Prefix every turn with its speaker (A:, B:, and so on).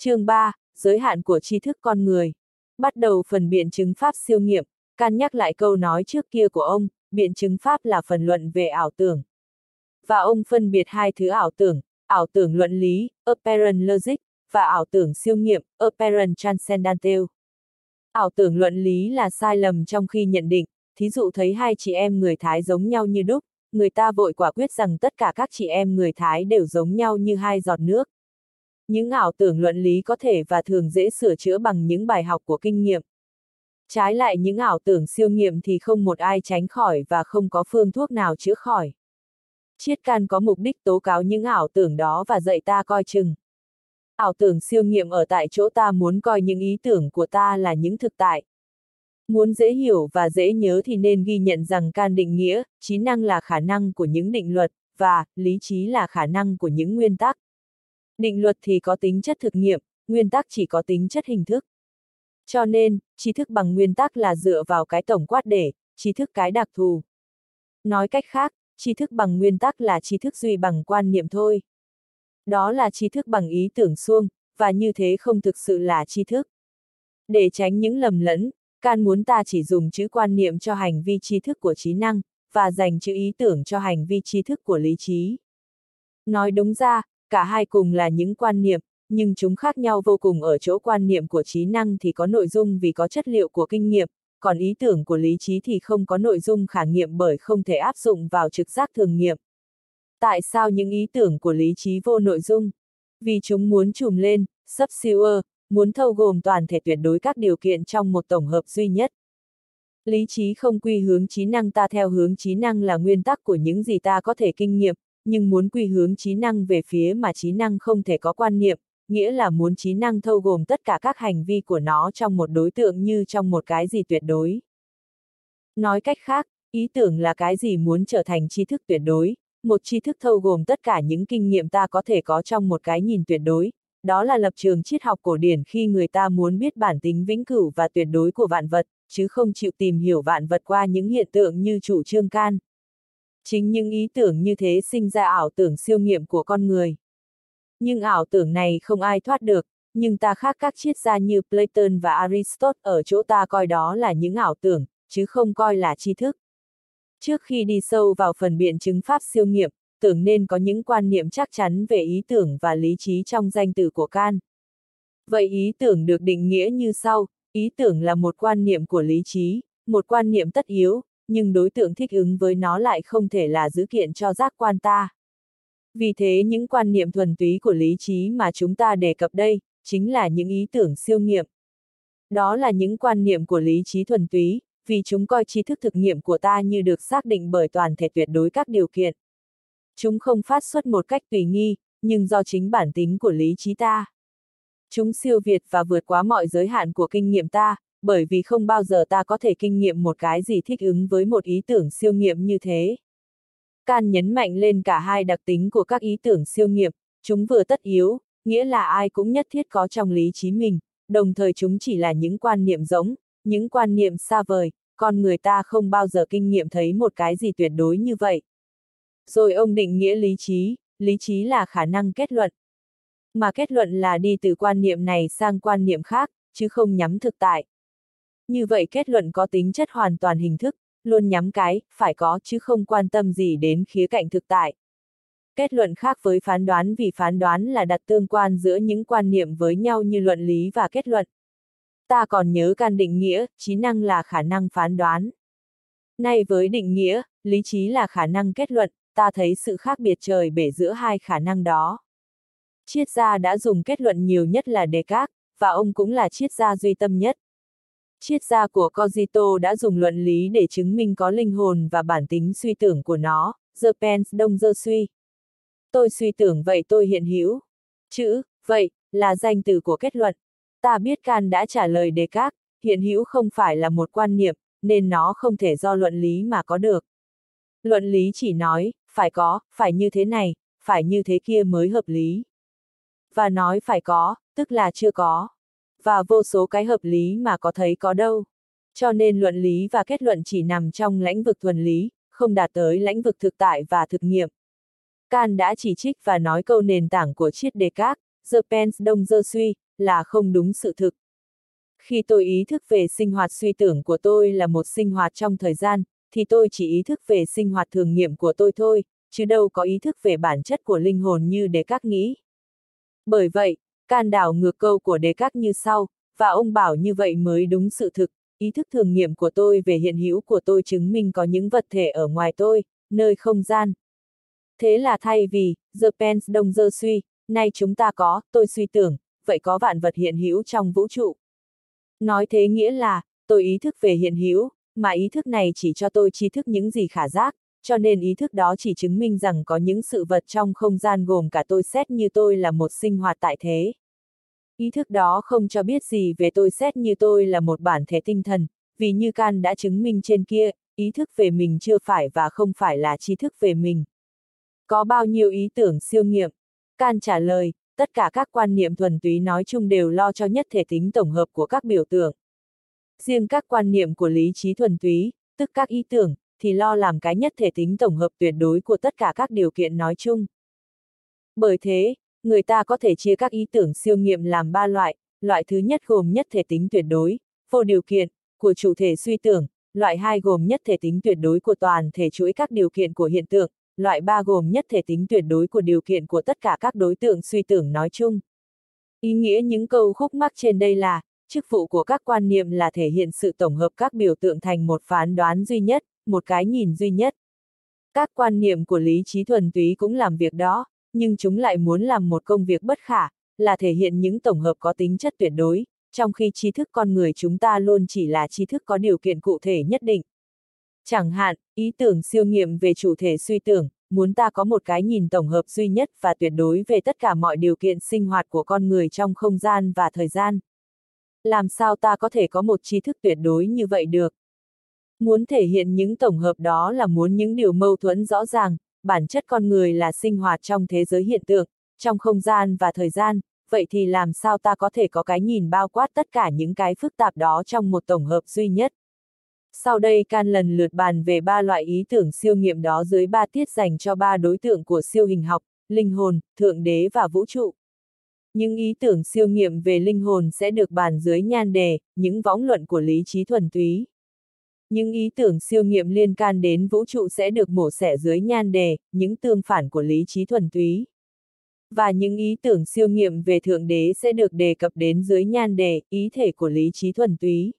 A: Chương 3, giới hạn của tri thức con người. Bắt đầu phần biện chứng pháp siêu nghiệm, can nhắc lại câu nói trước kia của ông, biện chứng pháp là phần luận về ảo tưởng. Và ông phân biệt hai thứ ảo tưởng, ảo tưởng luận lý, apparent logic, và ảo tưởng siêu nghiệm, apparent transcendental. Ảo tưởng luận lý là sai lầm trong khi nhận định, thí dụ thấy hai chị em người Thái giống nhau như đúc, người ta vội quả quyết rằng tất cả các chị em người Thái đều giống nhau như hai giọt nước. Những ảo tưởng luận lý có thể và thường dễ sửa chữa bằng những bài học của kinh nghiệm. Trái lại những ảo tưởng siêu nghiệm thì không một ai tránh khỏi và không có phương thuốc nào chữa khỏi. Triết can có mục đích tố cáo những ảo tưởng đó và dạy ta coi chừng. Ảo tưởng siêu nghiệm ở tại chỗ ta muốn coi những ý tưởng của ta là những thực tại. Muốn dễ hiểu và dễ nhớ thì nên ghi nhận rằng can định nghĩa, trí năng là khả năng của những định luật, và lý trí là khả năng của những nguyên tắc. Định luật thì có tính chất thực nghiệm, nguyên tắc chỉ có tính chất hình thức. Cho nên, trí thức bằng nguyên tắc là dựa vào cái tổng quát để, trí thức cái đặc thù. Nói cách khác, trí thức bằng nguyên tắc là trí thức duy bằng quan niệm thôi. Đó là trí thức bằng ý tưởng suông, và như thế không thực sự là trí thức. Để tránh những lầm lẫn, Can muốn ta chỉ dùng chữ quan niệm cho hành vi tri thức của trí năng, và dành chữ ý tưởng cho hành vi tri thức của lý trí. Nói đúng ra, cả hai cùng là những quan niệm, nhưng chúng khác nhau vô cùng ở chỗ quan niệm của trí năng thì có nội dung vì có chất liệu của kinh nghiệm, còn ý tưởng của lý trí thì không có nội dung khả nghiệm bởi không thể áp dụng vào trực giác thường nghiệm. Tại sao những ý tưởng của lý trí vô nội dung? Vì chúng muốn trùm lên, sub siêu muốn thâu gồm toàn thể tuyệt đối các điều kiện trong một tổng hợp duy nhất. Lý trí không quy hướng trí năng ta theo hướng trí năng là nguyên tắc của những gì ta có thể kinh nghiệm, nhưng muốn quy hướng trí năng về phía mà trí năng không thể có quan niệm, nghĩa là muốn trí năng thâu gồm tất cả các hành vi của nó trong một đối tượng như trong một cái gì tuyệt đối. Nói cách khác, ý tưởng là cái gì muốn trở thành tri thức tuyệt đối, một tri thức thâu gồm tất cả những kinh nghiệm ta có thể có trong một cái nhìn tuyệt đối, đó là lập trường triết học cổ điển khi người ta muốn biết bản tính vĩnh cửu và tuyệt đối của vạn vật, chứ không chịu tìm hiểu vạn vật qua những hiện tượng như chủ trương can. Chính những ý tưởng như thế sinh ra ảo tưởng siêu nghiệm của con người. Nhưng ảo tưởng này không ai thoát được, nhưng ta khác các triết gia như Platon và Aristotle ở chỗ ta coi đó là những ảo tưởng, chứ không coi là tri thức. Trước khi đi sâu vào phần biện chứng pháp siêu nghiệm, tưởng nên có những quan niệm chắc chắn về ý tưởng và lý trí trong danh từ của can. Vậy ý tưởng được định nghĩa như sau, ý tưởng là một quan niệm của lý trí, một quan niệm tất yếu, nhưng đối tượng thích ứng với nó lại không thể là dữ kiện cho giác quan ta. Vì thế những quan niệm thuần túy của lý trí mà chúng ta đề cập đây, chính là những ý tưởng siêu nghiệm. Đó là những quan niệm của lý trí thuần túy, vì chúng coi tri thức thực nghiệm của ta như được xác định bởi toàn thể tuyệt đối các điều kiện. Chúng không phát xuất một cách tùy nghi, nhưng do chính bản tính của lý trí ta. Chúng siêu việt và vượt quá mọi giới hạn của kinh nghiệm ta, bởi vì không bao giờ ta có thể kinh nghiệm một cái gì thích ứng với một ý tưởng siêu nghiệm như thế. Can nhấn mạnh lên cả hai đặc tính của các ý tưởng siêu nghiệm, chúng vừa tất yếu, nghĩa là ai cũng nhất thiết có trong lý trí mình, đồng thời chúng chỉ là những quan niệm giống, những quan niệm xa vời, con người ta không bao giờ kinh nghiệm thấy một cái gì tuyệt đối như vậy. Rồi ông định nghĩa lý trí, lý trí là khả năng kết luận. Mà kết luận là đi từ quan niệm này sang quan niệm khác, chứ không nhắm thực tại. Như vậy kết luận có tính chất hoàn toàn hình thức, luôn nhắm cái, phải có chứ không quan tâm gì đến khía cạnh thực tại. Kết luận khác với phán đoán vì phán đoán là đặt tương quan giữa những quan niệm với nhau như luận lý và kết luận. Ta còn nhớ can định nghĩa, trí năng là khả năng phán đoán. Nay với định nghĩa, lý trí là khả năng kết luận, ta thấy sự khác biệt trời bể giữa hai khả năng đó. Triết gia đã dùng kết luận nhiều nhất là Descartes, và ông cũng là triết gia duy tâm nhất. Triết gia của Cogito đã dùng luận lý để chứng minh có linh hồn và bản tính suy tưởng của nó, the pens đông dơ suy. Tôi suy tưởng vậy tôi hiện hữu. Chữ, vậy, là danh từ của kết luận. Ta biết Can đã trả lời đề các hiện hữu không phải là một quan niệm, nên nó không thể do luận lý mà có được. Luận lý chỉ nói, phải có, phải như thế này, phải như thế kia mới hợp lý. Và nói phải có, tức là chưa có. Và vô số cái hợp lý mà có thấy có đâu. Cho nên luận lý và kết luận chỉ nằm trong lãnh vực thuần lý, không đạt tới lãnh vực thực tại và thực nghiệm. Can đã chỉ trích và nói câu nền tảng của triết Descartes, The Pens Đông Dơ Suy, là không đúng sự thực. Khi tôi ý thức về sinh hoạt suy tưởng của tôi là một sinh hoạt trong thời gian, thì tôi chỉ ý thức về sinh hoạt thường nghiệm của tôi thôi, chứ đâu có ý thức về bản chất của linh hồn như đề các nghĩ. Bởi vậy, can đảo ngược câu của đề các như sau, và ông bảo như vậy mới đúng sự thực, ý thức thường nghiệm của tôi về hiện hữu của tôi chứng minh có những vật thể ở ngoài tôi, nơi không gian. Thế là thay vì, The Pens Đông Dơ suy, nay chúng ta có, tôi suy tưởng, vậy có vạn vật hiện hữu trong vũ trụ. Nói thế nghĩa là, tôi ý thức về hiện hữu, mà ý thức này chỉ cho tôi tri thức những gì khả giác, cho nên ý thức đó chỉ chứng minh rằng có những sự vật trong không gian gồm cả tôi xét như tôi là một sinh hoạt tại thế. Ý thức đó không cho biết gì về tôi xét như tôi là một bản thể tinh thần, vì như Can đã chứng minh trên kia, ý thức về mình chưa phải và không phải là tri thức về mình. Có bao nhiêu ý tưởng siêu nghiệm? Can trả lời, tất cả các quan niệm thuần túy nói chung đều lo cho nhất thể tính tổng hợp của các biểu tượng. Riêng các quan niệm của lý trí thuần túy, tức các ý tưởng, thì lo làm cái nhất thể tính tổng hợp tuyệt đối của tất cả các điều kiện nói chung. Bởi thế, người ta có thể chia các ý tưởng siêu nghiệm làm ba loại, loại thứ nhất gồm nhất thể tính tuyệt đối, vô điều kiện, của chủ thể suy tưởng, loại hai gồm nhất thể tính tuyệt đối của toàn thể chuỗi các điều kiện của hiện tượng, loại ba gồm nhất thể tính tuyệt đối của điều kiện của tất cả các đối tượng suy tưởng nói chung. Ý nghĩa những câu khúc mắc trên đây là, chức vụ của các quan niệm là thể hiện sự tổng hợp các biểu tượng thành một phán đoán duy nhất, một cái nhìn duy nhất. Các quan niệm của lý trí thuần túy cũng làm việc đó, nhưng chúng lại muốn làm một công việc bất khả, là thể hiện những tổng hợp có tính chất tuyệt đối, trong khi tri thức con người chúng ta luôn chỉ là tri thức có điều kiện cụ thể nhất định. Chẳng hạn, ý tưởng siêu nghiệm về chủ thể suy tưởng, muốn ta có một cái nhìn tổng hợp duy nhất và tuyệt đối về tất cả mọi điều kiện sinh hoạt của con người trong không gian và thời gian. Làm sao ta có thể có một tri thức tuyệt đối như vậy được? Muốn thể hiện những tổng hợp đó là muốn những điều mâu thuẫn rõ ràng, bản chất con người là sinh hoạt trong thế giới hiện tượng, trong không gian và thời gian, vậy thì làm sao ta có thể có cái nhìn bao quát tất cả những cái phức tạp đó trong một tổng hợp duy nhất? Sau đây can lần lượt bàn về ba loại ý tưởng siêu nghiệm đó dưới ba tiết dành cho ba đối tượng của siêu hình học, linh hồn, thượng đế và vũ trụ. Những ý tưởng siêu nghiệm về linh hồn sẽ được bàn dưới nhan đề, những võng luận của lý trí thuần túy. Những ý tưởng siêu nghiệm liên can đến vũ trụ sẽ được mổ xẻ dưới nhan đề, những tương phản của lý trí thuần túy. Và những ý tưởng siêu nghiệm về Thượng Đế sẽ được đề cập đến dưới nhan đề, ý thể của lý trí thuần túy.